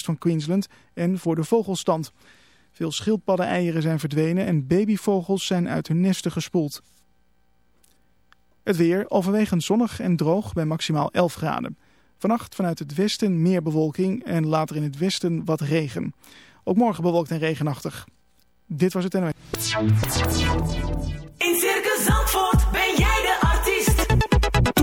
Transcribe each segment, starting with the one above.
van Queensland en voor de vogelstand. Veel schildpaddeneieren zijn verdwenen en babyvogels zijn uit hun nesten gespoeld. Het weer overwegend zonnig en droog bij maximaal 11 graden. Vannacht vanuit het westen meer bewolking en later in het westen wat regen. Ook morgen bewolkt en regenachtig. Dit was het NOS. In Circus Zandvoort ben jij.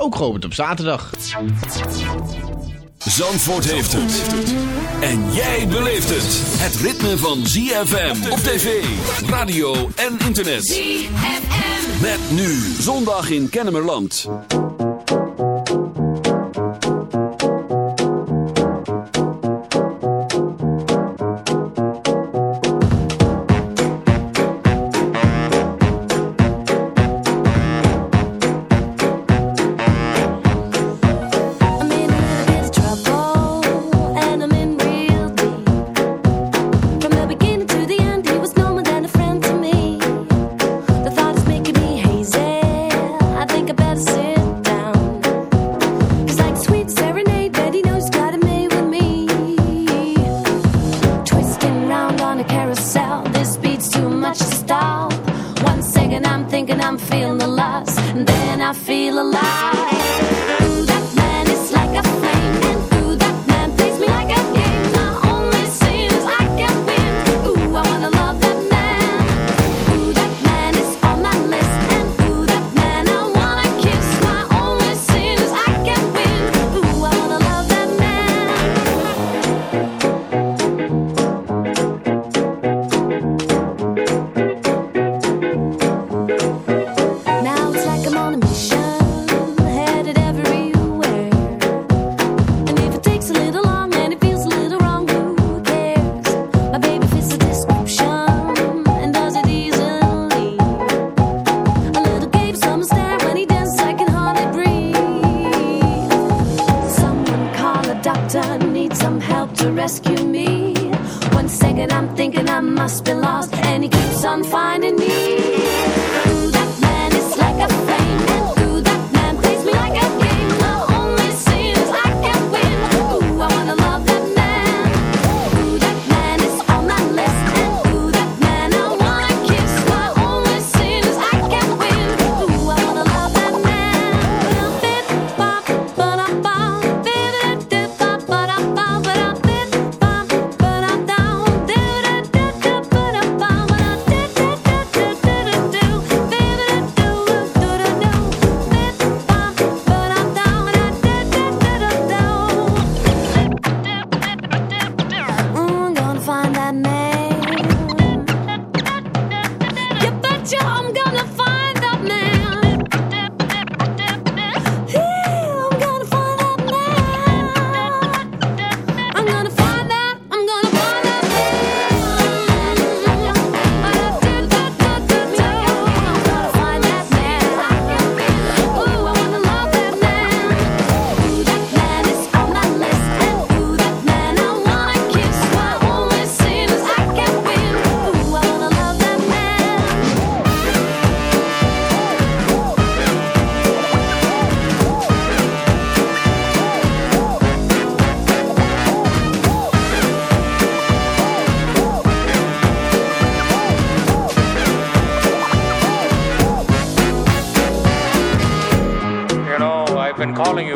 ook geopend op zaterdag. Zandvoort heeft het. En jij beleeft het. Het ritme van ZFM op tv, radio en internet. ZFM. Met nu zondag in Kennemerland.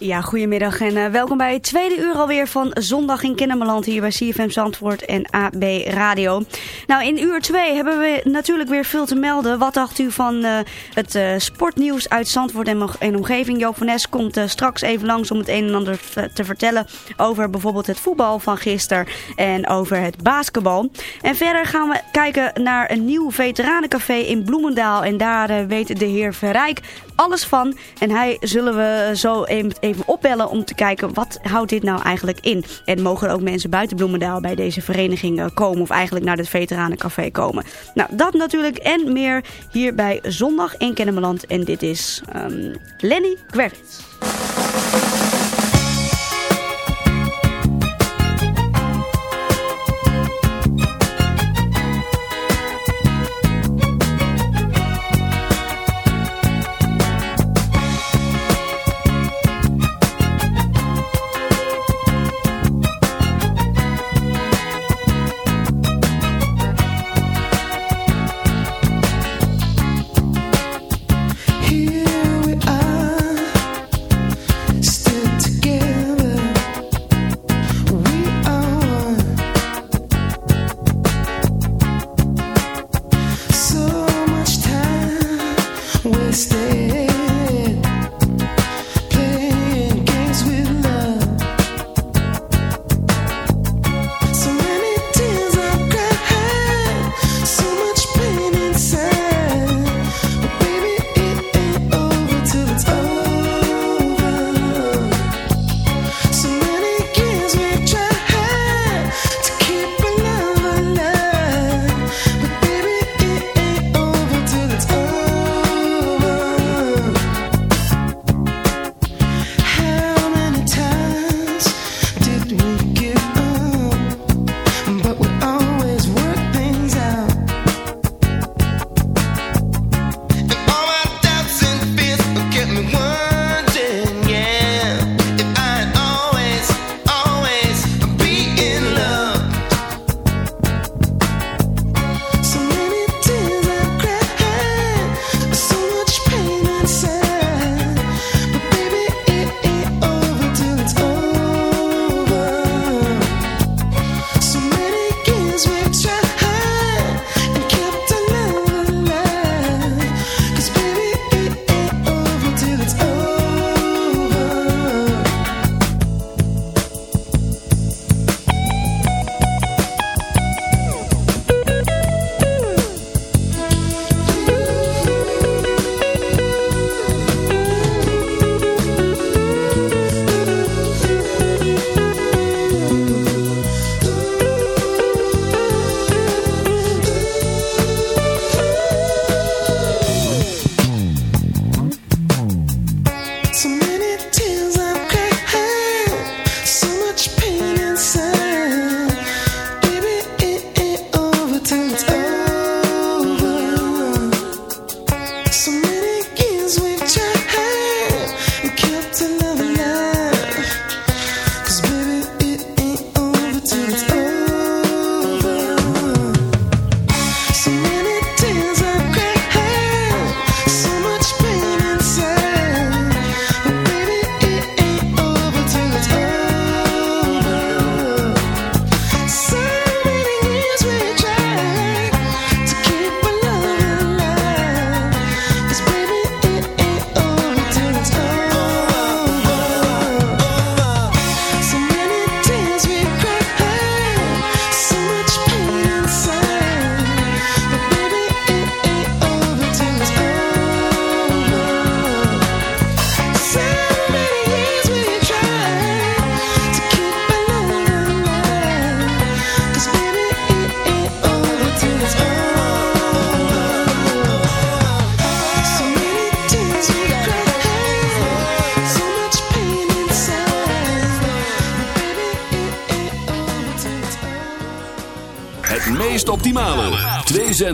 Ja, goedemiddag en eh, welkom bij het tweede uur alweer van Zondag in Kennemerland hier bij CFM Zandvoort en AB Radio. Nou, in uur 2 hebben we natuurlijk weer veel te melden. Wat dacht u van eh, het eh, sportnieuws uit Zandvoort en, en omgeving? Joop van Nes komt straks even langs om het een en ander te vertellen over bijvoorbeeld het voetbal van gisteren en over het basketbal. En verder gaan we kijken naar een nieuw veteranencafé in Bloemendaal en daar weet de heer Verrijk alles van. En hij zullen we zo even, opbellen om te kijken wat houdt dit nou eigenlijk in. En mogen ook mensen buiten Bloemendaal bij deze vereniging eh, komen of eigenlijk naar het Veteranencafé komen. Nou, dat natuurlijk en meer hier bij Zondag in Kennemerland. En dit is um, Lenny Kravitz.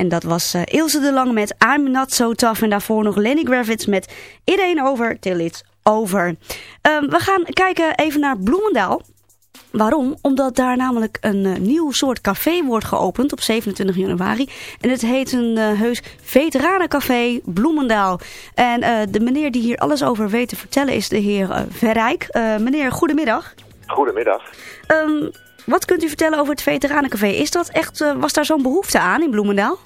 En dat was eh, Ilse de Lange met I'm Not So Tough. En daarvoor nog Lenny Gravitz met It Over Till It's Over. Ehm, we gaan kijken even naar Bloemendaal. Waarom? Omdat daar namelijk een eh, nieuw soort café wordt geopend op 27 januari. En het heet een uh, heus veteranencafé Bloemendaal. En de meneer die hier alles over weet te vertellen is de heer Verrijk. meneer, goedemiddag. Goedemiddag. Um, wat kunt u vertellen over het veteranencafé? Is dat echt, was daar zo'n behoefte aan in Bloemendaal?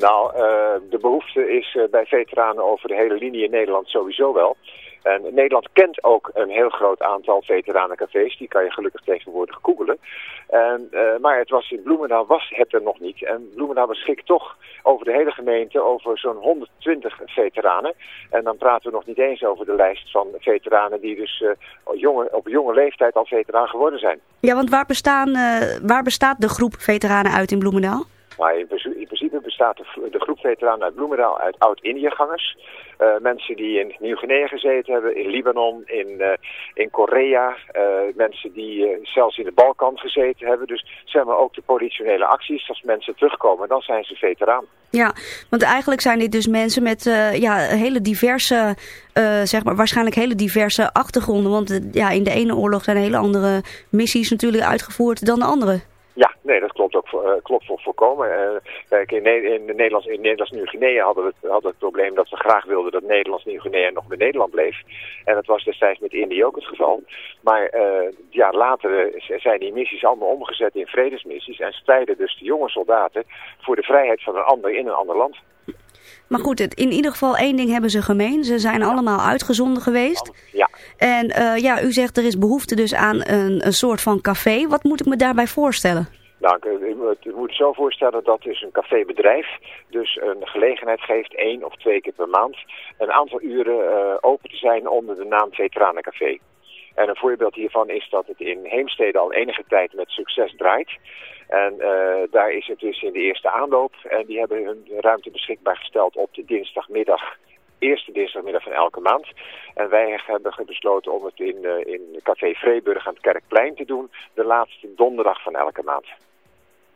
Nou, eh, de behoefte is eh, bij veteranen over de hele linie in Nederland sowieso wel. En Nederland kent ook een heel groot aantal veteranencafés. Die kan je gelukkig tegenwoordig googelen. En, eh, maar het was in Bloemendaal was het er nog niet. En Bloemendaal beschikt toch over de hele gemeente over zo'n 120 veteranen. En dan praten we nog niet eens over de lijst van veteranen die dus jonge, op jonge leeftijd al veteraan geworden zijn. Ja, want waar, bestaan, waar bestaat de groep veteranen uit in Bloemendaal? Maar in, principe- in principe bestaat de, de groep veteranen uit Bloemendaal uit oud-Indiëgangers. Eh, mensen die in Nieuw-Guinea gezeten hebben, in Libanon, in, eh, in Korea. eh, mensen die zelfs in de Balkan gezeten hebben. Dus zeg maar ook de politionele acties. Als mensen terugkomen, dan zijn ze veteraan. Ja, want eigenlijk zijn dit dus mensen met ja, hele diverse, zeg maar, waarschijnlijk hele diverse achtergronden. Want ja, in de ene oorlog zijn hele andere missies natuurlijk uitgevoerd dan de andere. Ja, nee, dat klopt ook voor, eh, klopt voor voorkomen. Eh, kijk, in, in, de Nederlands, in Nederlands Nieuw-Guinea hadden we, het, hadden het probleem dat we graag wilden dat Nederlands Nieuw-Guinea nog bij Nederland bleef. En dat was destijds met Indië ook het geval. Maar eh ja, later zijn die missies allemaal omgezet in vredesmissies en strijden dus de jonge soldaten voor de vrijheid van een ander in een ander land. Maar goed, in ieder geval één ding hebben ze gemeen. Ze zijn allemaal uitgezonden geweest. Ja. En ja, u zegt er is behoefte dus aan een, een soort van café. Wat moet ik me daarbij voorstellen? Nou, u moet- het zo voorstellen dat dus een cafébedrijf dus een gelegenheid geeft één of twee keer per maand een aantal uren eh, open te zijn onder de naam Veteranencafé. En een voorbeeld hiervan is dat het in Heemstede al enige tijd met succes draait. En eh, daar is het dus in de eerste aanloop. En die hebben hun ruimte beschikbaar gesteld op de dinsdagmiddag. Eerste dinsdagmiddag van elke maand. En wij hebben besloten om het in, eh, in Café Vreeburg aan het Kerkplein te doen. De laatste donderdag van elke maand.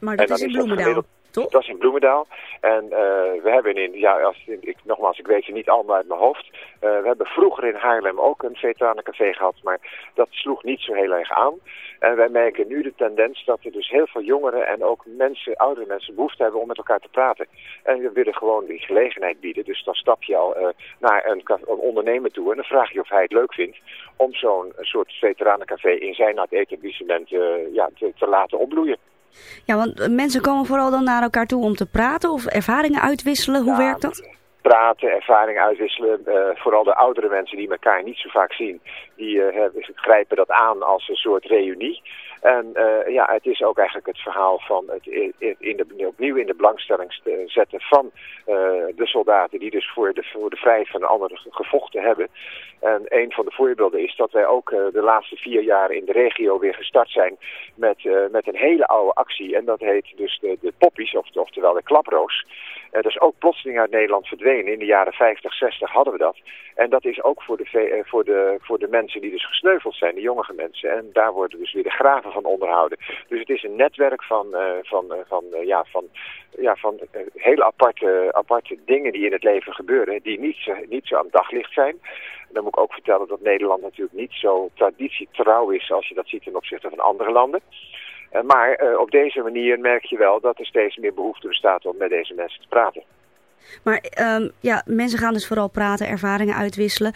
Maar dat is in Bloemendaal, toch? Dat is in Bloemendaal. En eh, we hebben in, ja, als, ik, nogmaals, ik weet ze niet allemaal uit mijn hoofd. Eh, we hebben vroeger in Haarlem ook een veteranencafé gehad, maar dat sloeg niet zo heel erg aan. En wij merken nu de tendens dat er dus heel veel jongeren en ook mensen, oudere mensen behoefte hebben om met elkaar te praten. En we willen gewoon die gelegenheid bieden. Dus dan stap je al eh, naar een, een ondernemer toe en dan vraag je of hij het leuk vindt om zo'n soort veteranencafé in zijn etablissement ja, te, te laten opbloeien. Ja, want mensen komen vooral dan naar elkaar toe om te praten of ervaringen uitwisselen. Hoe Ja, werkt dat? praten, ervaring uitwisselen. Eh, vooral de oudere mensen die elkaar niet zo vaak zien, die hebben- grijpen dat aan als een soort reunie. En eh, ja, het is ook eigenlijk het verhaal van het in opnieuw in de belangstelling st- zetten van eh, de soldaten die dus voor de, voor de vrijheid van de anderen ge- gevochten hebben. En een van de voorbeelden is dat wij ook eh, de laatste vier jaar in de regio weer gestart zijn met, met een hele oude actie. En dat heet dus de, de poppies, of, oftewel de klaproos. Dat is ook plotseling uit Nederland verdwenen. In de jaren 50, 60 hadden we dat. En dat is ook voor de, voor de, voor de mensen die dus gesneuveld zijn, de jongere mensen. En daar worden dus weer de graven van onderhouden. Dus het is een netwerk van, eh, van, eh, van, eh, ja, van, ja, van hele aparte, aparte dingen die in het leven gebeuren. Die niet, zo- niet zo aan het daglicht zijn. Dan moet ik ook vertellen dat Nederland natuurlijk niet zo traditietrouw is als je dat ziet ten opzichte van andere landen. Maar op deze manier merk je wel dat er steeds meer behoefte bestaat om met deze mensen te praten. Maar ehm, ja, mensen gaan dus vooral praten, ervaringen uitwisselen.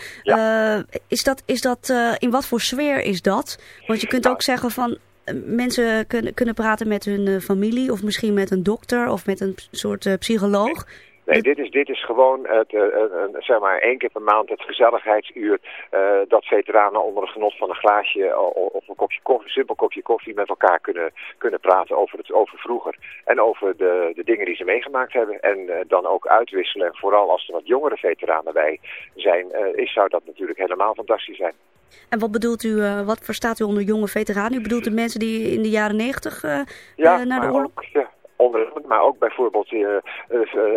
Is dat, is dat in wat voor sfeer is dat? Want je kunt Nou. ook zeggen van mensen kunnen, kunnen praten met hun eh, familie of misschien met een dokter of met een soort eh, psycholoog. Nee, dit is, dit is gewoon het, eh, een, zeg maar één keer per maand het gezelligheidsuur dat veteranen onder het genot van een glaasje of een kopje koffie, simpel kopje koffie met elkaar kunnen, kunnen praten over, het, over vroeger en over de, de dingen die ze meegemaakt hebben. En dan ook uitwisselen. En vooral als er wat jongere veteranen bij zijn, is, zou dat natuurlijk helemaal fantastisch zijn. En wat bedoelt u, eh, wat verstaat u onder jonge veteranen? U bedoelt de mensen die in de jaren negentig eh, Ja, eh, naar de oorlog... ook, ja, onder, maar ook bijvoorbeeld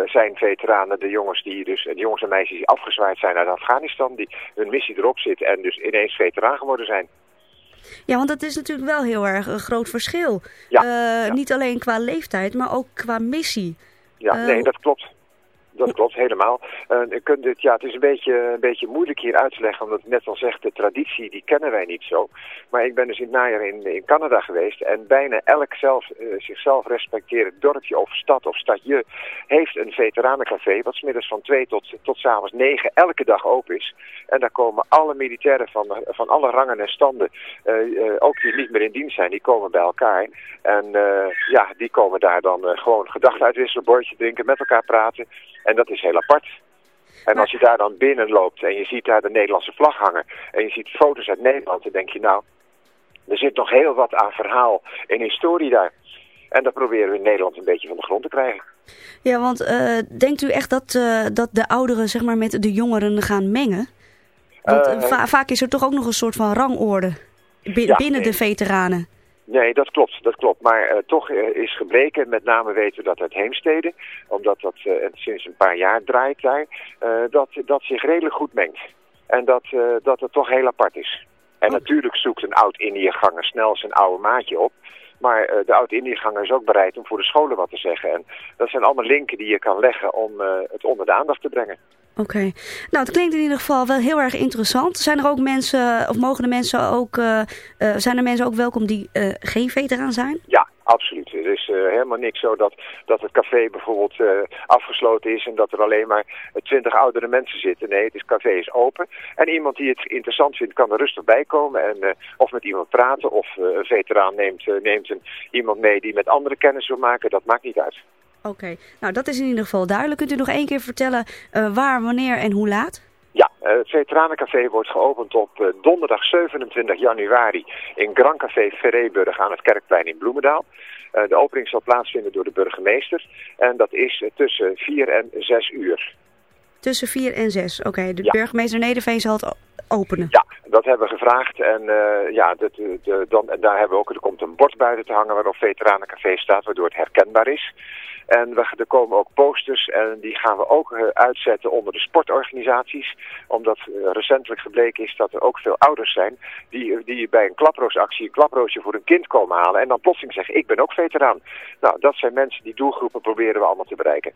zijn veteranen, de jongens die dus, de jongens en meisjes die afgezwaaid zijn uit Afghanistan, die hun missie erop zit en dus ineens veteraan geworden zijn. Ja, want dat is natuurlijk wel heel erg een groot verschil. Ja, Niet alleen qua leeftijd, maar ook qua missie. Ja, nee, dat klopt. Dat klopt helemaal. Je kunt het, ja, het is een beetje, een beetje moeilijk hier uit te leggen, omdat net al zeg, de traditie die kennen wij niet zo. Maar ik ben dus in het najaar in, in Canada geweest en bijna elk zelf, eh, zichzelf respecterend dorpje of stad of stadje heeft een veteranencafé, wat 's middags van 2 tot, tot s'avonds 9 elke dag open is. En daar komen alle militairen van, van alle rangen en standen, eh, ook die niet meer in dienst zijn, die komen bij elkaar. En ja, die komen daar dan gewoon gedachten uitwisselen, bordje drinken, met elkaar praten. En dat is heel apart. En als je daar dan binnen loopt en je ziet daar de Nederlandse vlag hangen en je ziet foto's uit Nederland, dan denk je nou, er zit nog heel wat aan verhaal en historie daar. En dat proberen we in Nederland een beetje van de grond te krijgen. Ja, want eh, denkt u echt dat, eh, dat de ouderen zeg maar, met de jongeren gaan mengen? Want eh, va- vaak is er toch ook nog een soort van rangorde Ja, binnen de veteranen. Nee, dat klopt, dat klopt. Maar eh, toch eh, is gebleken, met name weten we dat uit Heemstede, omdat dat eh, sinds een paar jaar draait daar, dat, dat zich redelijk goed mengt. En dat, dat het toch heel apart is. En natuurlijk zoekt een oud-Indiëganger snel zijn oude maatje op. Maar de oud-Indiëganger is ook bereid om voor de scholen wat te zeggen. En dat zijn allemaal linken die je kan leggen om het onder de aandacht te brengen. Oké. Nou, het klinkt in ieder geval wel heel erg interessant. Zijn er ook mensen, of mogen de mensen ook, eh, eh, zijn er mensen ook welkom die eh, geen veteraan zijn? Ja, absoluut. Er is helemaal niks zo dat, dat het café bijvoorbeeld afgesloten is en dat er alleen maar twintig oudere mensen zitten. Nee, het is, café is open. En iemand die het interessant vindt kan er rustig bij komen en of met iemand praten of een veteraan neemt, neemt een, iemand mee die met andere kennis wil maken. Dat maakt niet uit. Oké. Nou, dat is in ieder geval duidelijk. Kunt u nog één keer vertellen eh, waar, wanneer en hoe laat? Ja, eh, het Veteranencafé wordt geopend op eh, donderdag 27 januari in Grand Café Ferreburg aan het Kerkplein in Bloemendaal. De opening zal plaatsvinden door de burgemeester en dat is tussen 4 en 6 uur. Tussen 4 en 6. Oké, de Ja. burgemeester Nederveen zal het openen. Ja, dat hebben we gevraagd en eh, ja, dat, eh, de, dan, en daar hebben we ook, er komt een bord buiten te hangen waarop Veteranencafé staat, waardoor het herkenbaar is. En we, er komen ook posters en die gaan we ook eh, uitzetten onder de sportorganisaties. Omdat recentelijk gebleken is dat er ook veel ouders zijn die, die bij een klaproosactie een klaproosje voor een kind komen halen. En dan plotseling zeggen, ik ben ook veteraan. Nou, dat zijn mensen, die doelgroepen proberen we allemaal te bereiken.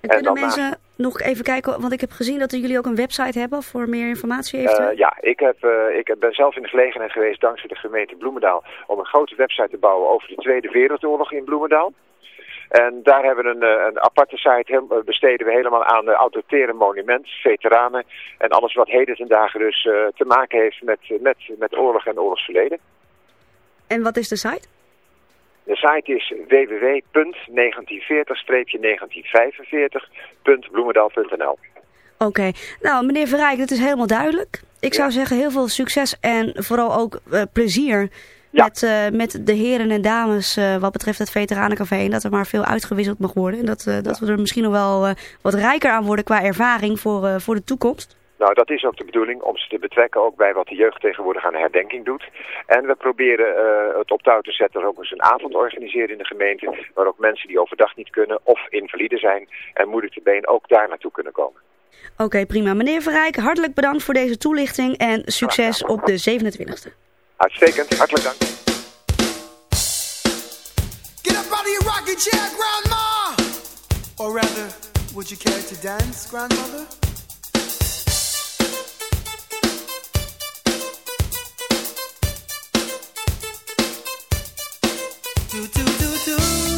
En kunnen dan mensen nog even kijken, want ik heb gezien dat jullie ook een website hebben voor meer informatie eventueel. Eh, ja, ik, heb, eh, ik ben zelf in de gelegenheid geweest, dankzij de gemeente Bloemendaal, om een grote website te bouwen over de Tweede Wereldoorlog in Bloemendaal. En daar hebben we een, eh, een aparte site, besteden we helemaal aan de autoritaire monument, veteranen en alles wat heden ten dagen dus te maken heeft met, met, met oorlog en oorlogsverleden. En wat is de site? De site is www.1940-1945.bloemendaal.nl Oké, nou meneer Verrijk, dat is helemaal duidelijk. Ik zou zeggen heel veel succes en vooral ook eh, plezier Ja. met, eh, met de heren en dames eh, wat betreft het Veteranencafé. En dat er maar veel uitgewisseld mag worden. En dat, dat we er misschien nog wel wat rijker aan worden qua ervaring voor, voor de toekomst. Nou, dat is ook de bedoeling om ze te betrekken ook bij wat de jeugd tegenwoordig aan herdenking doet. En we proberen eh, het op touw te zetten dat ook eens een avond organiseren in de gemeente. Waar ook mensen die overdag niet kunnen of invalide zijn en moeilijk te been ook daar naartoe kunnen komen. Oké, prima. Meneer Verrijk, hartelijk bedankt voor deze toelichting en succes op de 27e. Uitstekend, hartelijk dank. Get up out of your rocking chair, Grandma! Or rather, would you care to dance, Grandmother? Do, do, do, do.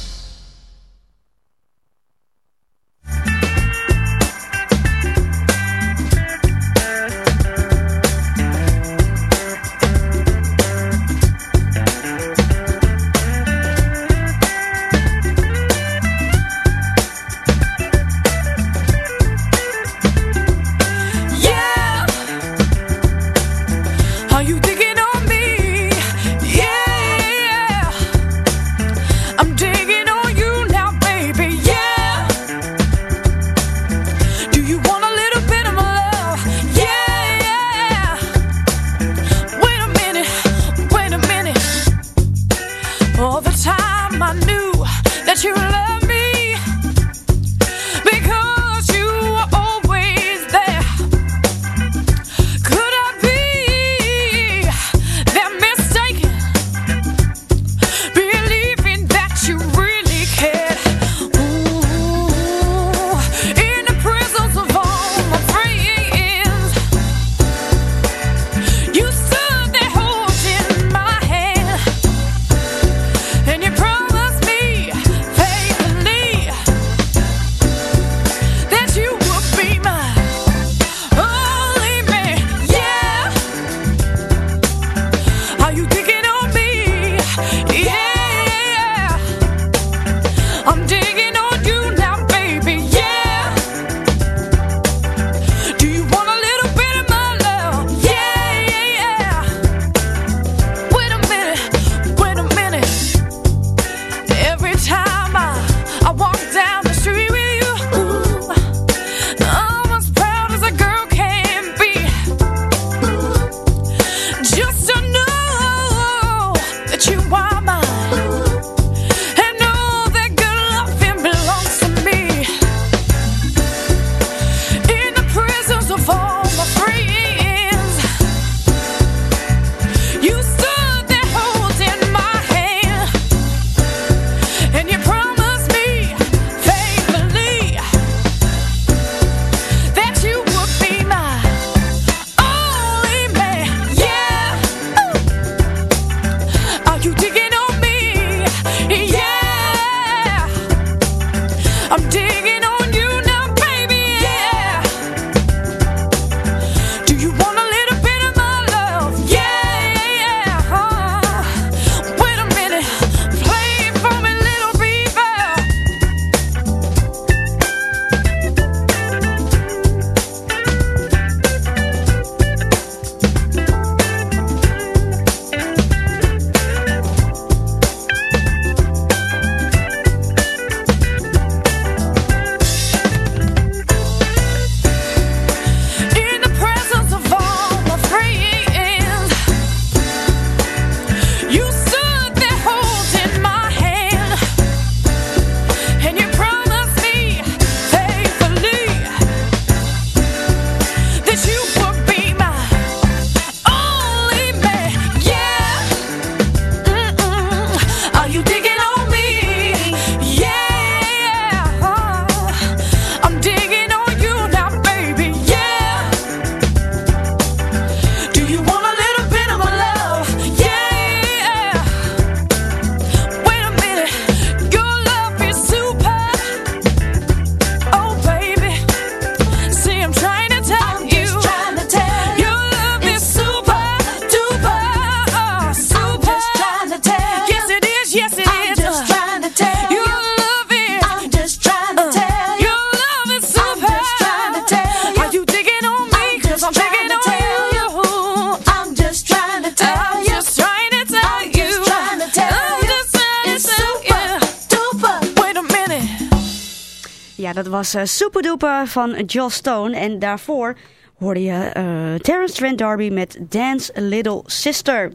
was uh, Superduper van Joss Stone. En daarvoor hoorde je eh, uh, Terence Trent Darby met Dance Little Sister.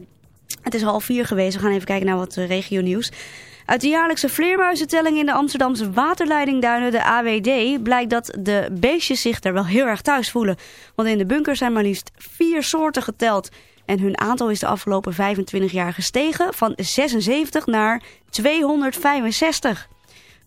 Het is half vier geweest. We gaan even kijken naar wat eh, regionieuws. Uit de jaarlijkse vleermuizentelling in de Amsterdamse waterleidingduinen, de AWD, blijkt dat de beestjes zich daar wel heel erg thuis voelen. Want in de bunker zijn maar liefst vier soorten geteld. En hun aantal is de afgelopen 25 jaar gestegen van 76 naar 265.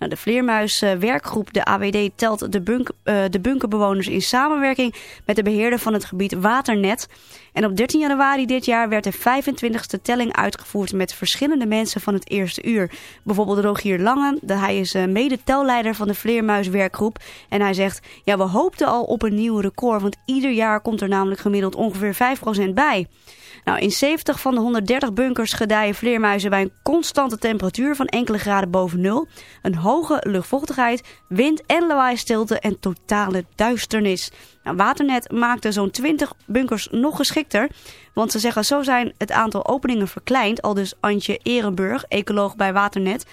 Nou, de Vleermuiswerkgroep, de AWD, telt de, bunk, uh, de bunkerbewoners in samenwerking met de beheerder van het gebied Waternet. En op 13 januari dit jaar werd de 25e telling uitgevoerd met verschillende mensen van het eerste uur. Bijvoorbeeld Rogier Lange, hij is uh, mede-telleider van de Vleermuiswerkgroep. En hij zegt, ja we hoopten al op een nieuw record, want ieder jaar komt er namelijk gemiddeld ongeveer 5% bij. Nou, in 70 van de 130 bunkers gedijen vleermuizen bij een constante temperatuur van enkele graden boven nul, een hoge luchtvochtigheid, wind en lawaai-stilte en totale duisternis. Nou, Waternet maakte zo'n 20 bunkers nog geschikter, want ze zeggen zo zijn het aantal openingen verkleind, al dus Antje Ehrenburg, ecoloog bij Waternet.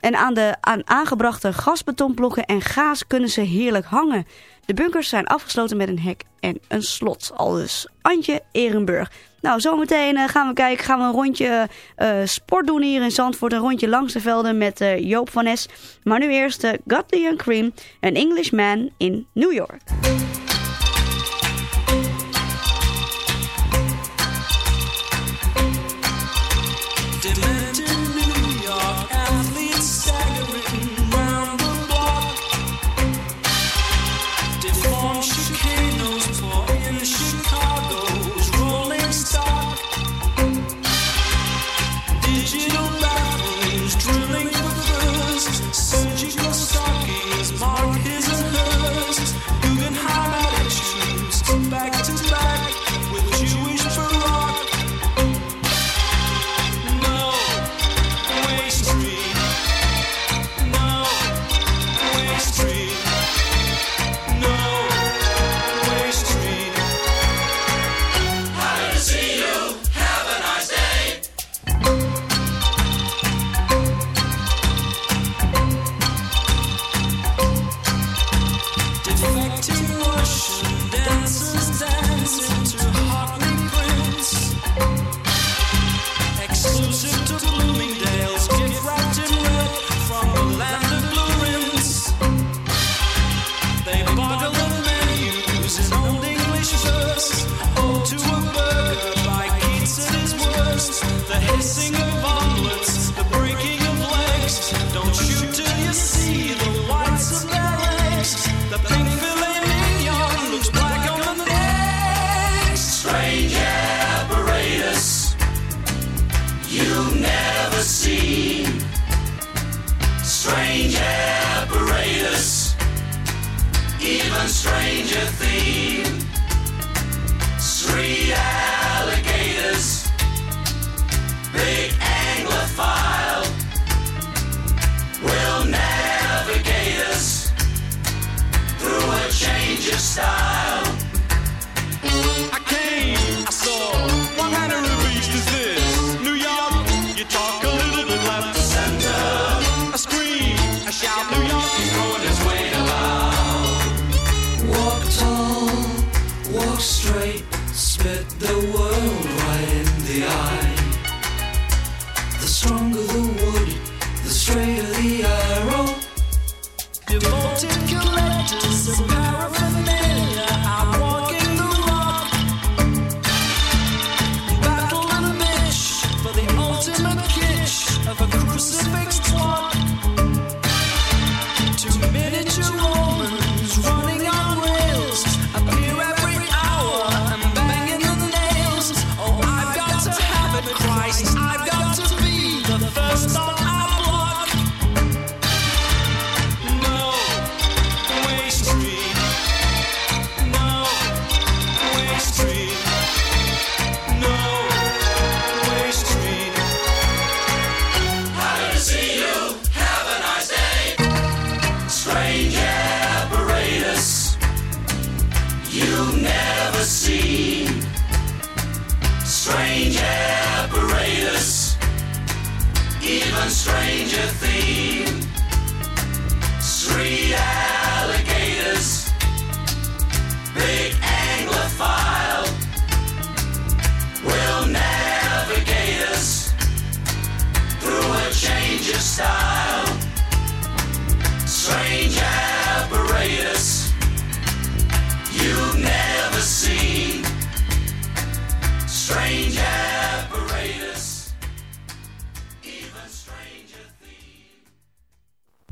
En aan de aan aangebrachte gasbetonblokken en gaas kunnen ze heerlijk hangen. De bunkers zijn afgesloten met een hek en een slot. Al dus Antje Ehrenburg. Nou, zometeen eh, gaan we kijken, gaan we een rondje eh, sport doen hier in Zandvoort. Een rondje langs de velden met eh, Joop van Es. Maar nu eerst Godley and Cream, een Englishman in New York. superstar.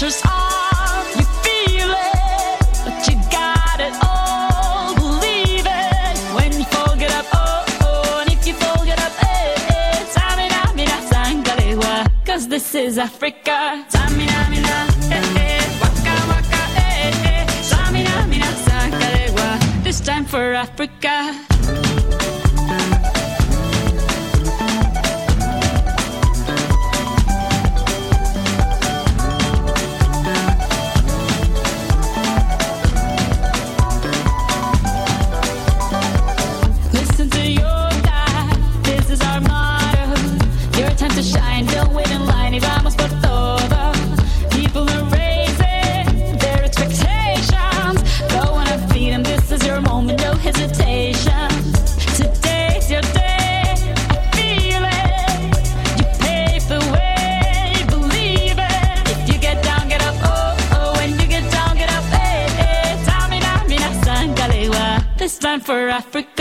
you feel it, but you got it all. Believe it when you fold it up, oh oh, if you fold it up, eh eh. Tamina, mina, sangalewa, cause this is Africa. Tamina, mina, eh eh, waka waka, eh eh. Tamina, mina, sangalewa, this time for Africa. for Africa.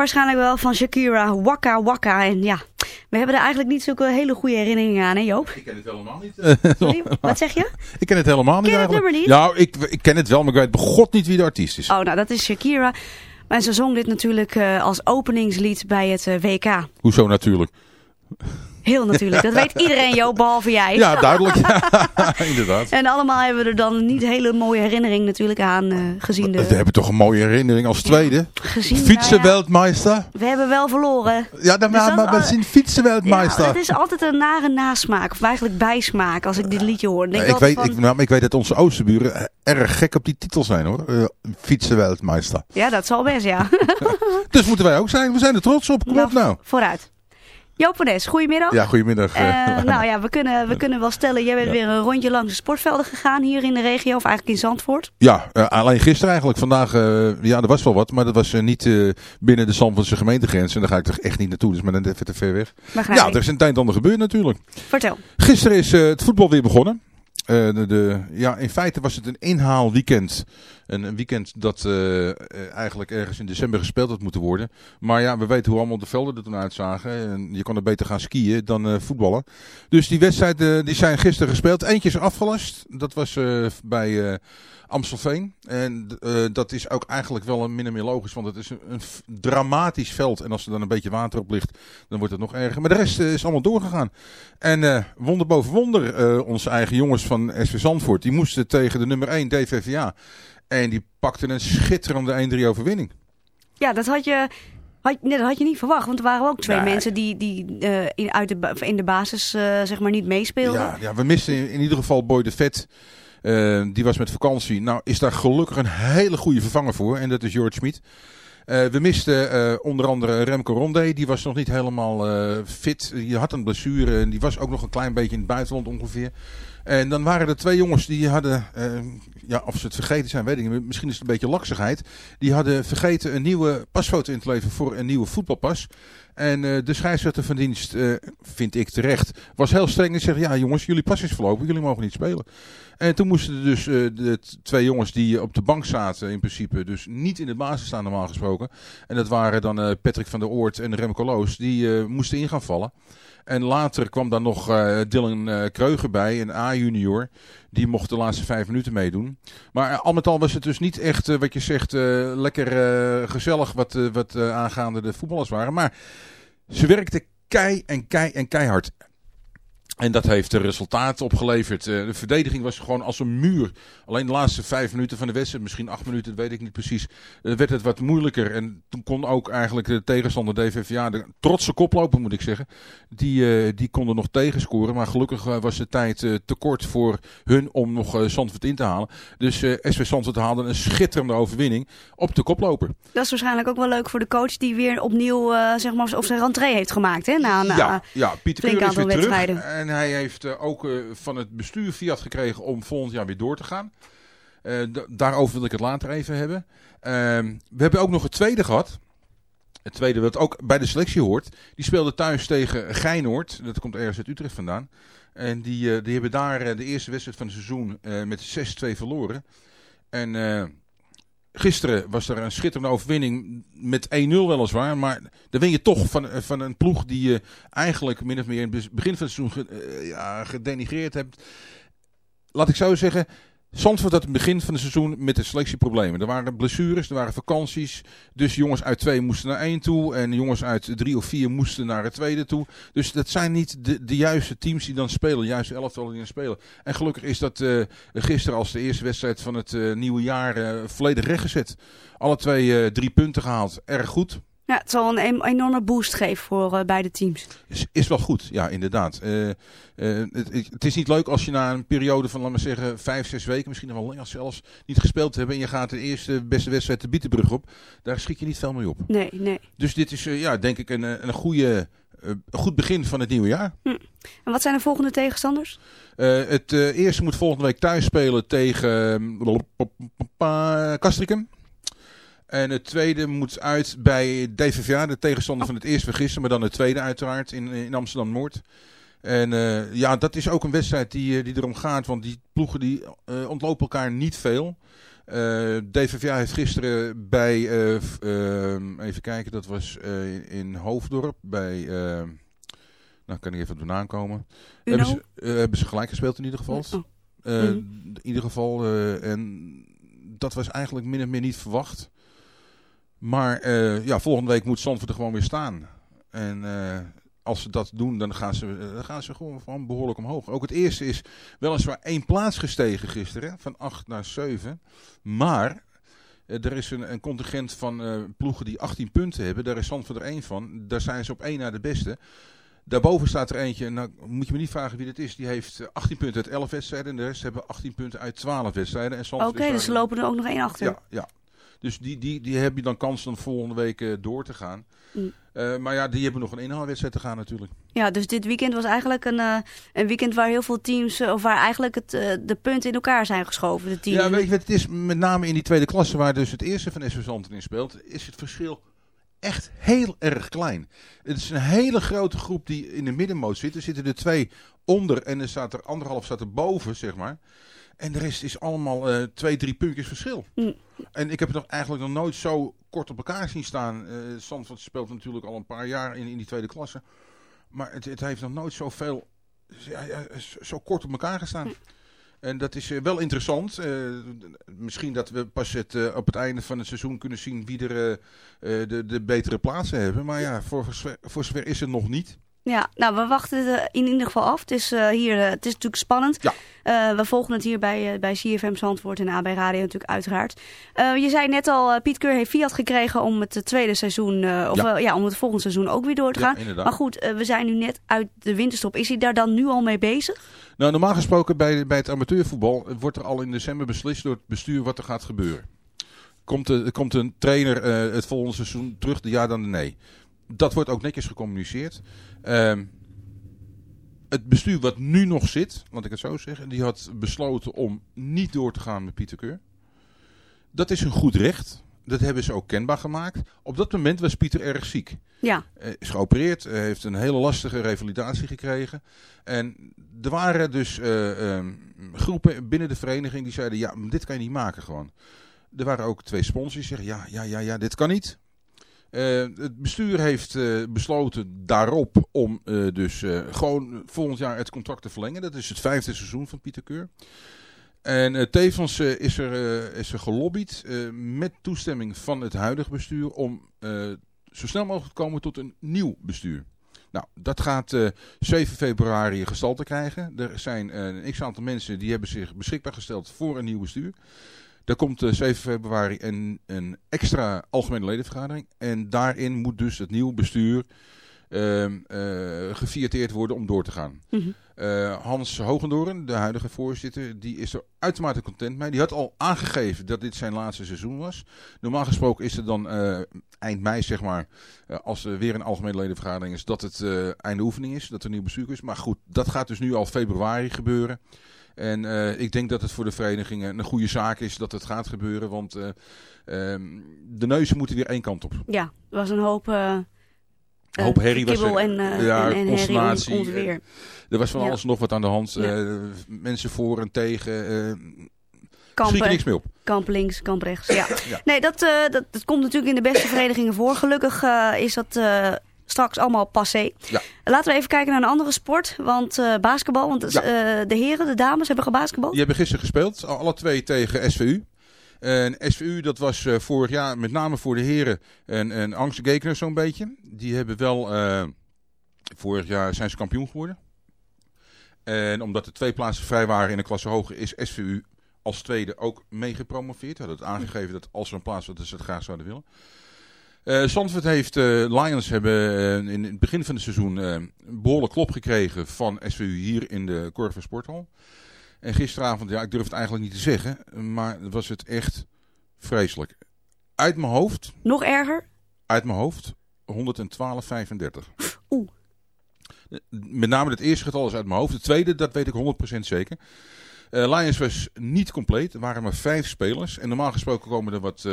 Waarschijnlijk wel van Shakira, Waka Waka. En ja, we hebben er eigenlijk niet zulke hele goede herinneringen aan, hè Joop? Ik ken het helemaal niet. Sorry, wat zeg je? Ik ken het helemaal niet Ken het Nou, ik, ik ken het wel, maar ik weet begot niet wie de artiest is. Oh, nou dat is Shakira. En ze zong dit natuurlijk eh, als openingslied bij het eh, WK. Hoezo natuurlijk? Heel natuurlijk, dat weet iedereen Joop, behalve jij. Ja, duidelijk. Ja, inderdaad. En allemaal hebben we er dan niet hele mooie herinnering natuurlijk aan, eh, gezien We de... hebben toch een mooie herinnering als tweede. Gezien, nou Fietsenweldmeister. We hebben wel verloren. Ja, dan, Dus maar, dat- maar we zien fietsenweldmeister. Ja, het is altijd een nare nasmaak, of eigenlijk bijsmaak, als ik dit liedje hoor. Dan denk ik, weet, van, ik, nou, maar ik weet dat onze oosterburen eh, erg gek op die titel zijn hoor. Uh, Fietsenweldmeister. Ja, dat zal best, ja. Dus moeten wij ook zijn. We zijn er trots op. Kom op nou. Vooruit. Joop van Nes, goedemiddag. Ja, goedemiddag. Eh, nou ja, we kunnen, we kunnen wel stellen, jij bent Ja. weer een rondje langs de sportvelden gegaan hier in de regio, of eigenlijk in Zandvoort. Ja, eh, alleen gisteren eigenlijk. Vandaag, eh, ja, er was wel wat, maar dat was niet binnen de Zandvoortse gemeentegrens. En daar ga ik toch echt niet naartoe, dus maar net even te ver weg. Ja, er is een tijd ander gebeurd natuurlijk. Vertel. Gisteren is het voetbal weer begonnen. De, de, ja, in feite was het een inhaalweekend. Een, weekend dat eh, eh, eigenlijk ergens in december gespeeld had moeten worden. Maar ja, we weten hoe allemaal de velden er toen uitzagen. En je kon er beter gaan skiën dan eh, voetballen. Dus die wedstrijden die zijn gisteren gespeeld. Eentje is afgelast. Dat was bij Amstelveen. En dat is ook eigenlijk wel een min of meer logisch. Want het is een, dramatisch veld. En als er dan een beetje water op ligt, dan wordt het nog erger. Maar de rest is allemaal doorgegaan. En wonder boven wonder, onze eigen jongens van SV Zandvoort. Die moesten tegen de nummer 1 DVVA. En die pakten een schitterende 1-3 overwinning. Ja, dat had je, had, nee, dat had je niet verwacht, want er waren ook twee mensen die, die eh, in, uit de, in de basis eh, zeg maar niet meespeelden. Ja, ja, we misten in, in ieder geval Boy de Vet. Eh, die was met vakantie. Nou is daar gelukkig een hele goede vervanger voor. En dat is George Schmid. Eh, we misten onder andere Remco Rondé. Die was nog niet helemaal fit. Die had een blessure. En die was ook nog een klein beetje in het buitenland ongeveer. En dan waren er twee jongens die hadden, eh, ja, of ze het vergeten zijn, weet ik niet. Misschien is het een beetje laksigheid. Die hadden vergeten een nieuwe pasfoto in te leveren voor een nieuwe voetbalpas. En eh, de scheidsrechter van dienst, eh, vind ik terecht, was heel streng en zegt, ja jongens, jullie pas is verlopen, jullie mogen niet spelen. En toen moesten dus de twee jongens die op de bank zaten in principe, dus niet in de basis staan normaal gesproken. En dat waren dan Patrick van der Oort en Remco Loos, die moesten in gaan vallen. En later kwam dan nog eh, Dylan eh, Kreuger bij, een A-junior. Die mocht de laatste vijf minuten meedoen. Maar eh, al met al was het dus niet echt, wat je zegt, lekker gezellig wat, wat aangaande de voetballers waren. Maar ze werkten kei en kei en keihard. En dat heeft er resultaat opgeleverd. Eh, de verdediging was gewoon als een muur. Alleen de laatste vijf minuten van de wedstrijd, misschien acht minuten, dat weet ik niet precies. eh, werd het wat moeilijker. En toen kon ook eigenlijk de tegenstander DVVA, de trotse koploper moet ik zeggen, die, eh, die konden nog tegenscoren. Maar gelukkig eh, was de tijd eh, te kort voor hun om nog eh Zandvoort in te halen. Dus eh SV Zandvoort haalde een schitterende overwinning op de koploper. Dat is waarschijnlijk ook wel leuk voor de coach die weer opnieuw eh, zeg maar, of zijn rentree heeft gemaakt. Hè, na een ja, eh, ja, Pieter flink aantal wedstrijden. Hij heeft eh, ook eh, van het bestuur fiat gekregen om volgend jaar weer door te gaan. Eh, daarover wil ik het later even hebben. Ehm, we hebben ook nog het tweede gehad. Het tweede wat ook bij de selectie hoort. Die speelde thuis tegen Geinoord. Dat komt ergens uit Utrecht vandaan. En die, die hebben daar de eerste wedstrijd van het seizoen met 6-2 verloren. En gisteren was er een schitterende overwinning met 1-0 weliswaar. Maar dan win je toch van, eh, van een ploeg die je eigenlijk min of meer in het begin van het seizoen ge- eh, ja, gedenigreerd hebt. Laat ik zo zeggen, Zandvoort had het begin van het seizoen met de selectieproblemen. Er waren blessures, er waren vakanties. Dus jongens uit twee moesten naar één toe. En jongens uit drie of vier moesten naar het tweede toe. Dus dat zijn niet de, de juiste teams die dan spelen. De juiste elftallen die dan spelen. En gelukkig is dat eh, gisteren als de eerste wedstrijd van het eh, nieuwe jaar eh, volledig rechtgezet. Alle twee drie punten gehaald. Erg goed. Ja, het zal een enorme boost geven voor eh, beide teams. Is, is wel goed, ja, inderdaad. Eh, eh, het, het is niet leuk als je na een periode van, laten we zeggen, vijf, zes weken, misschien nog wel langer zelfs, niet gespeeld hebt. En je gaat de eerste beste wedstrijd de Bietenbrug op. Daar schiet je niet veel mee op. Nee, nee. Dus dit is, ja, denk ik, een, een, goede, een goed begin van het nieuwe jaar. Hm. En wat zijn de volgende tegenstanders? Het eerste moet volgende week thuis spelen tegen Castricum. En het tweede moet uit bij DVVA, de tegenstander van het eerste van gisteren, maar dan het tweede uiteraard in, in Amsterdam-Noord. En eh, ja, dat is ook een wedstrijd die, eh, die erom gaat, want die ploegen die eh, ontlopen elkaar niet veel. Eh DVVA heeft gisteren bij, even kijken, dat was in Hoofddorp, bij, nou kan ik even op de naam komen. Hebben ze, hebben ze gelijk gespeeld in ieder geval. Oh. Mhm. In ieder geval, en dat was eigenlijk min of meer niet verwacht. Maar eh, ja, volgende week moet Zandvoort er gewoon weer staan. En eh, als ze dat doen, dan gaan ze, eh, dan gaan ze gewoon, gewoon behoorlijk omhoog. Ook het eerste is weliswaar één plaats gestegen gisteren, van 8 naar 7. Maar er is een, een contingent van ploegen die 18 punten hebben. Daar is Zandvoort er één van. Daar zijn ze op één naar de beste. Daarboven staat er eentje, en nou moet je me niet vragen wie dat is. Die heeft eh, 18 punten uit 11 wedstrijden. En de rest hebben 18 punten uit 12 wedstrijden. En Oké, dus ze lopen er ook nog één achter. ja, ja. Dus die, die, die heb je dan kans om volgende week eh, door te gaan. Mm. Eh, maar ja, die hebben nog een inhaalwedstrijd te gaan natuurlijk. Ja, dus dit weekend was eigenlijk een, eh, een weekend waar heel veel teams, of waar eigenlijk het, de punten in elkaar zijn geschoven. De teams. Ja, weet je wat het is? Met name in die tweede klasse waar dus het eerste van SV Zandvoort in speelt, is het verschil echt heel erg klein. Het is een hele grote groep die in de middenmoot zit. Er zitten er twee onder en er staat er anderhalf staat er boven, zeg maar. En de rest is allemaal eh, twee, drie puntjes verschil. Mm. En ik heb het nog eigenlijk nog nooit zo kort op elkaar zien staan. Zandvoort speelt natuurlijk al een paar jaar in, in die tweede klasse. Maar het, het heeft nog nooit zoveel, ja, ja, zo kort op elkaar gestaan. En dat is eh, wel interessant. Misschien dat we pas het, op het einde van het seizoen kunnen zien wie er de, de betere plaatsen hebben. Maar ja, voor, voor zover is het nog niet. Ja, nou, we wachten het eh, in ieder geval af. Het is, eh, hier, eh, het is natuurlijk spannend. Ja. We volgen het hier bij, bij CFM Zandvoort en AB Radio natuurlijk uiteraard. Je zei net al, Piet Keur heeft Fiat gekregen om het tweede seizoen, of Ja. om het volgende seizoen ook weer door te gaan. maar goed, we zijn nu net uit de winterstop. Is hij daar dan nu al mee bezig? Nou, normaal gesproken bij, bij het amateurvoetbal wordt er al in december beslist door het bestuur wat er gaat gebeuren. Komt, er komt een trainer het volgende seizoen terug, de ja dan de nee. Dat wordt ook netjes gecommuniceerd. Ehm, het bestuur wat nu nog zit, laat ik het zo zeggen, die had besloten om niet door te gaan met Pieter Keur. Dat is een goed recht. Dat hebben ze ook kenbaar gemaakt. Op dat moment was Pieter erg ziek. Ja. Eh, is geopereerd, eh, heeft een hele lastige revalidatie gekregen. En er waren dus eh, ehm, groepen binnen de vereniging die zeiden, ja, dit kan je niet maken gewoon. Er waren ook twee sponsors die zeggen, ja, ja, ja, ja, dit kan niet. Eh, het bestuur heeft eh, besloten daarop om eh, dus gewoon volgend jaar het contract te verlengen. Dat is het vijfde seizoen van Pieter Keur. En tevens is, er, is er gelobbyd met toestemming van het huidige bestuur om zo snel mogelijk te komen tot een nieuw bestuur. Nou, dat gaat eh 7 februari gestalte krijgen. Er zijn een x-aantal mensen die hebben zich beschikbaar gesteld voor een nieuw bestuur. Er komt eh, 7 februari een, een extra algemene ledenvergadering. En daarin moet dus het nieuwe bestuur eh, gevierteerd worden om door te gaan. Mhm. Eh, Hans Hogendoren, de huidige voorzitter, die is er uitermate content mee. Die had al aangegeven dat dit zijn laatste seizoen was. Normaal gesproken is het dan eh, eind mei, zeg maar, eh, als er weer een algemene ledenvergadering is, dat het eh, einde oefening is, dat er een nieuw bestuur is. Maar goed, dat gaat dus nu al februari gebeuren. En eh, ik denk dat het voor de verenigingen een goede zaak is dat het gaat gebeuren, want eh, ehm, de neuzen moeten weer één kant op. Ja, er was een hoop... Een hoop herrie was er. en, ja, en, consternatie. Er was van Ja. alles nog wat aan de hand. Ja. Mensen voor en tegen. Kampen. schiet niks meer op. Kamp links, kamp rechts. Ja. Ja. Nee, dat, dat, dat komt natuurlijk in de beste verenigingen voor. Gelukkig is dat straks allemaal passé. Ja. Laten we even kijken naar een andere sport. Want eh, basketbal, want Ja. eh, de heren, de dames hebben gebasketbal. Die hebben gisteren gespeeld, alle twee tegen SVU. En SVU, dat was eh, vorig jaar met name voor de heren een, een angstgekner zo'n beetje. Die hebben wel, vorig jaar zijn ze kampioen geworden. En omdat er twee plaatsen vrij waren in de klasse hoger, is SVU als tweede ook meegepromoveerd. Had het aangegeven dat als er een plaats was, dat ze het graag zouden willen. Zandvoort heeft, eh, Lions hebben eh, in het begin van het seizoen een behoorlijk klop gekregen van SVU hier in de Corver Sporthal. En gisteravond, ja, ik durf het eigenlijk niet te zeggen, maar was het echt vreselijk. Uit mijn hoofd, Nog erger? uit mijn hoofd, 112,35. Oeh. Met name het eerste getal is uit mijn hoofd. Het tweede, dat weet ik 100% zeker. Lions was niet compleet. Er waren maar vijf spelers. En normaal gesproken komen er wat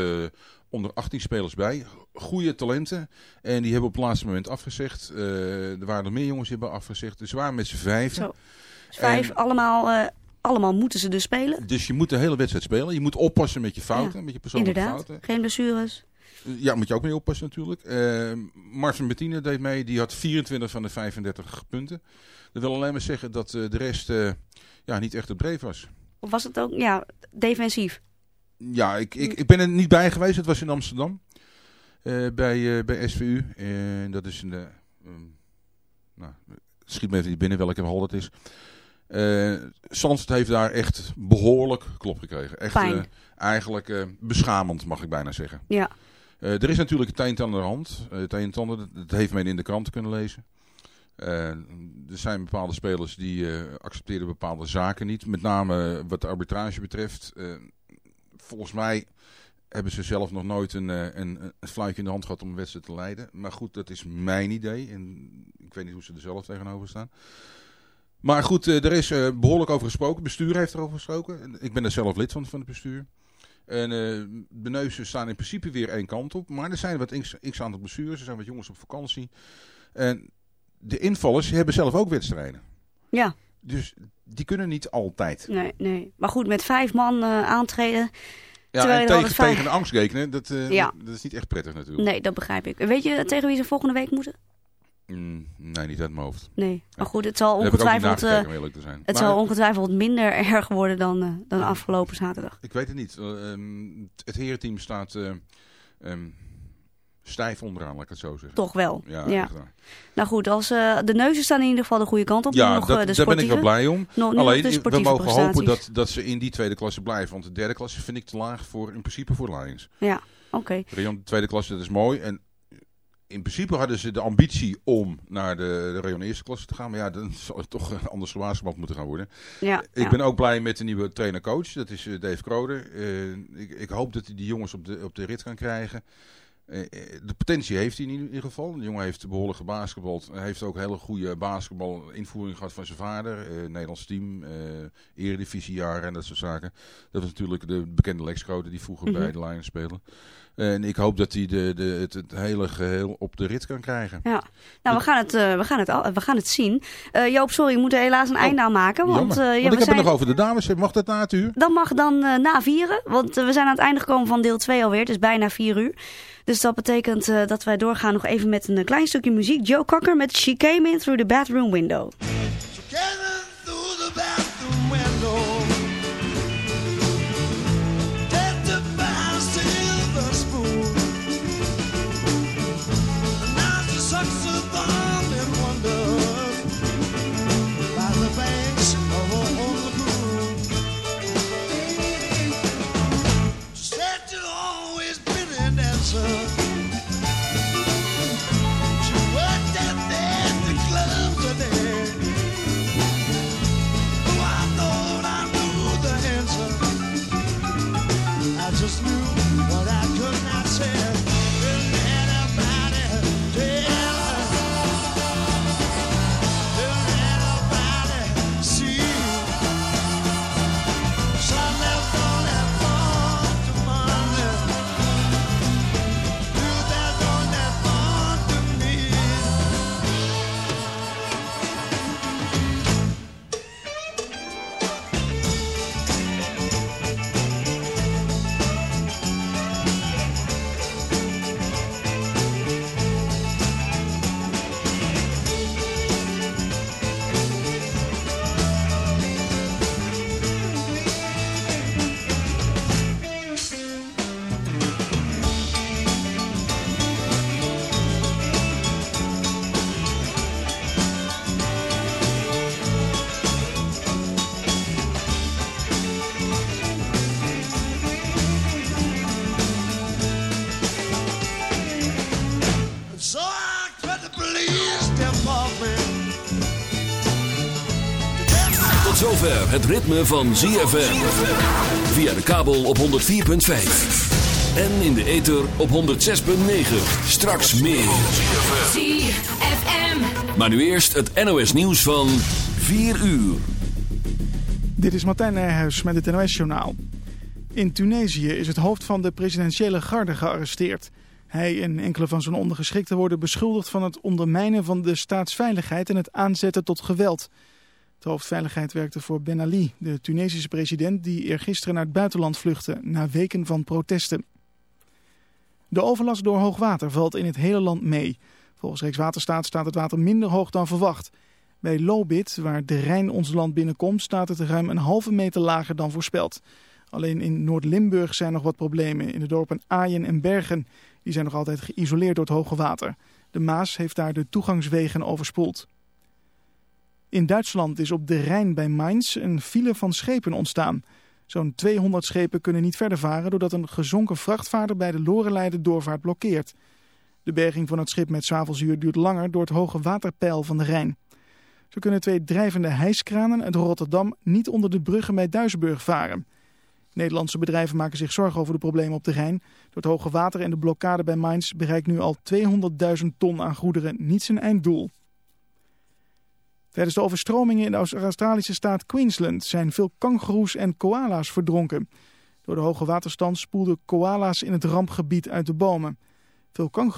onder 18 spelers bij. Goede talenten. En die hebben op het laatste moment afgezegd. Eh, er waren nog meer jongens die hebben afgezegd. Dus ze waren met z'n. Zo. Dus vijf, En- allemaal, eh, allemaal moeten ze dus spelen. Dus je moet de hele wedstrijd spelen. Je moet oppassen met je fouten. Ja, Met je persoonlijke Inderdaad, fouten. geen blessures. Ja, moet je ook mee oppassen natuurlijk. Eh Marvin Bettine deed mee. Die had 24 van de 35 punten. Dat wil alleen maar zeggen dat eh, de rest eh, ja, niet echt op dreef was. Of was het ook, ja, defensief? Ja, ik, ik, ik ben er niet bij geweest. Het was in Amsterdam. eh, bij, eh, bij SVU. En dat is in de... ehm, nou, schiet me even niet binnen welke hal dat is. Zandvoort heeft daar echt behoorlijk klop gekregen. Echt eigenlijk beschamend, mag ik bijna zeggen. Ja. Er is natuurlijk het een en ander aan de hand. Het een en ander, dat, heeft men in de kranten kunnen lezen. Er zijn bepaalde spelers die accepteren bepaalde zaken niet. Met name wat de arbitrage betreft. Volgens mij hebben ze zelf nog nooit een, eh, een, een fluitje in de hand gehad om een wedstrijd te leiden. Maar goed, dat is mijn idee. En ik weet niet hoe ze er zelf tegenover staan. Maar goed, eh, er is eh, behoorlijk over gesproken. Het bestuur heeft erover gesproken. Ik ben er zelf lid van, van het bestuur. En de neuzen staan in principe weer één kant op. Maar er zijn wat x, x aantal bestuurders. Er zijn wat jongens op vakantie. En de invallers hebben zelf ook wedstrijden. Ja, Dus die kunnen niet altijd. nee, nee. Maar goed, met vijf man eh, aantreden. Ja, en tegen, vijf- tegen de angst rekenen, dat, eh, Ja. dat is niet echt prettig natuurlijk. Nee, dat begrijp ik. Weet je tegen wie ze volgende week moeten? Mm, nee, niet uit mijn hoofd. Nee. Maar goed, het zal ongetwijfeld, te zijn. het Maar- zal ongetwijfeld minder erg worden dan, dan afgelopen zaterdag. Ik weet het niet. Eh, ehm, het herenteam staat eh, ehm, stijf onderaan, laat ik het zo zeggen. Toch wel. Ja. Nou goed, als, eh, de neuzen staan in ieder geval de goede kant op. Ja, nog, dat, eh, de daar ben ik wel blij om. Alleen, we mogen hopen dat, dat ze in die tweede klasse blijven. Want de derde klasse vind ik te laag voor, in principe voor Lions. Ja, oké. Rayon, de tweede klasse, dat is mooi. En in principe hadden ze de ambitie om naar de, de Rayon eerste klasse te gaan. Maar ja, dan zal het toch anders gewaarschap moeten gaan worden. Ja, Ik ja. ben ook blij met de nieuwe trainer-coach. Dat is eh, Dave Kroder. Ik, ik hoop dat hij die jongens op de, op de rit kan krijgen. Eh, eh, de potentie heeft hij in ieder geval. De jongen heeft behoorlijk gebasketbald. Hij heeft ook hele goede basketbal-invoering gehad van zijn vader. eh Nederlands team, eh eredivisiejaren en dat soort zaken. Dat was natuurlijk de bekende Lex die vroeger Mhm. bij de Lions speelde. En ik hoop dat hij de, de, het, het hele geheel op de rit kan krijgen. Ja, nou we gaan het, eh, we gaan het, al- we gaan het zien. Eh, Joop, sorry, we moeten er helaas een einde aan maken. Want, Oh, eh, ja, Want ik heb zijn... het nog over de dames. Mag dat na het uur? Dat mag dan eh, na vieren, want we zijn aan het einde gekomen van deel 2 alweer. Het is bijna 4 uur. Dus dat betekent eh, dat wij doorgaan nog even met een klein stukje muziek. Joe Cocker met She Came In Through the Bathroom Window. Tot zover het ritme van ZFM. Via de kabel op 104.5. En in de ether op 106.9. Straks meer. ZFM. Maar nu eerst het NOS nieuws van 4 uur. Dit is Martijn Nijhuis met het NOS-journaal. In Tunesië is het hoofd van de presidentiële garde gearresteerd. Hij en enkele van zijn ondergeschikten worden beschuldigd van het ondermijnen van de staatsveiligheid en het aanzetten tot geweld. Het hoofdveiligheid werkte voor Ben Ali, de Tunesische president die eergisteren naar het buitenland vluchtte na weken van protesten. De overlast door hoogwater valt in het hele land mee. Volgens Rijkswaterstaat staat het water minder hoog dan verwacht. Bij Lobit, waar de Rijn ons land binnenkomt, staat het ruim een halve meter lager dan voorspeld. Alleen in Noord-Limburg zijn nog wat problemen. In de dorpen Aaien en Bergen. Die zijn nog altijd geïsoleerd door het hoge water. De Maas heeft daar de toegangswegen overspoeld. In Duitsland is op de Rijn bij Mainz een file van schepen ontstaan. Zo'n 200 schepen kunnen niet verder varen doordat een gezonken vrachtvaarder bij de Lorelei de doorvaart blokkeert. De berging van het schip met zwavelzuur duurt langer door het hoge waterpeil van de Rijn. Zo kunnen twee drijvende hijskranen uit Rotterdam niet onder de bruggen bij Duisburg varen. Nederlandse bedrijven maken zich zorgen over de problemen op de Rijn. Door het hoge water en de blokkade bij Mainz bereikt nu al 200.000 ton aan goederen niet zijn einddoel. Tijdens de overstromingen in de Australische staat Queensland zijn veel kangoeroes en koala's verdronken. Door de hoge waterstand spoelden koala's in het rampgebied uit de bomen. Veel kangoeroes